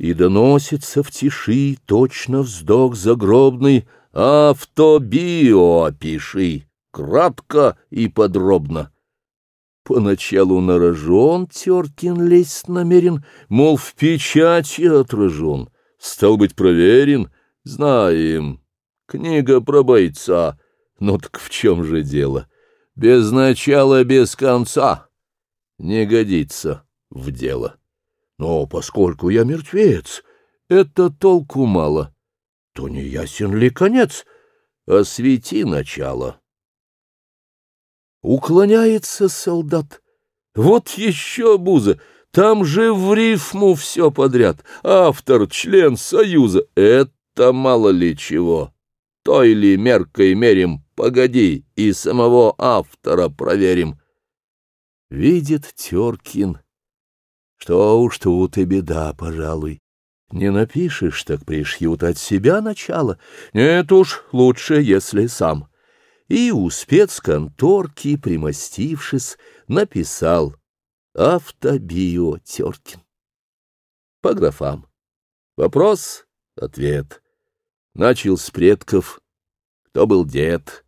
И доносится в тиши точно вздох загробный «Автобио опиши, кратко и подробно». Поначалу нарожен Теркин лезть намерен, мол, в печати отражен, стал быть проверен, знаем, книга про бойца, но так в чем же дело? Без начала, без конца не годится в дело. Но поскольку я мертвец, это толку мало. То не ясен ли конец? Освети начало. Уклоняется солдат. Вот еще буза. Там же в рифму все подряд. Автор, член союза. Это мало ли чего. Той ли меркой мерим, погоди, и самого автора проверим. Видит Теркин что уж тут и беда, пожалуй. Не напишешь, так пришьют от себя начало. Нет уж, лучше, если сам. И у спецконторки, примостившись, написал «Автобио Теркин». По графам. Вопрос, ответ. Начал с предков. Кто был дед?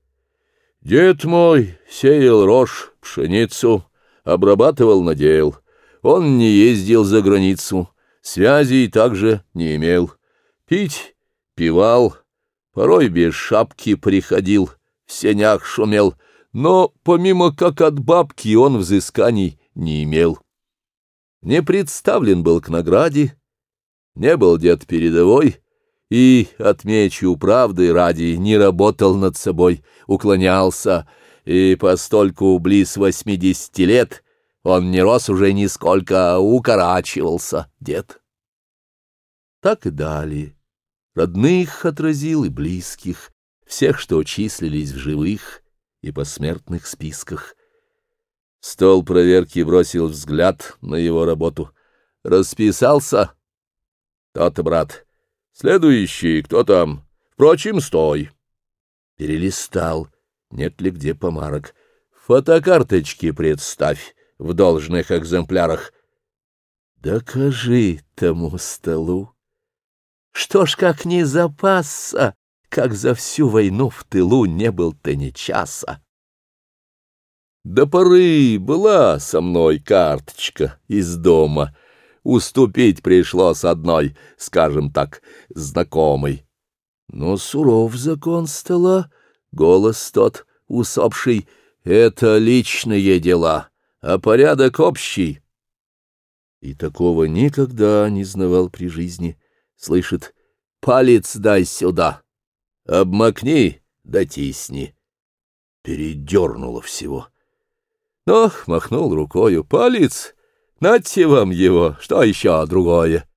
Дед мой сеял рожь, пшеницу, обрабатывал, надеял. Он не ездил за границу, связей также не имел. Пить пивал, порой без шапки приходил, в сенях шумел, но помимо как от бабки он взысканий не имел. Не представлен был к награде, не был дед передовой, и, отмечу правды ради, не работал над собой, уклонялся, и постольку близ восьмидесяти лет он не рос уже нисколько, укорачивался, дед. Так и далее. Родных отразил и близких, всех, что числились в живых и посмертных списках. Стол проверки бросил взгляд на его работу. «Расписался?» «То-то, брат. Следующий, кто там? Впрочем, стой!» Перелистал, нет ли где помарок. «Фотокарточки представь!» в должных экземплярах. Докажи тому столу, что ж как не запасся, как за всю войну в тылу не был ты ни часа. До поры была со мной карточка из дома. Уступить пришлось одной, скажем так, знакомой. Но суров закон стола, голос тот усопший, это личные дела а порядок общий. И такого никогда не знавал при жизни. Слышит, палец дай сюда, обмакни, дотисни. Передернуло всего. Но махнул рукою, палец, нате вам его, что еще другое.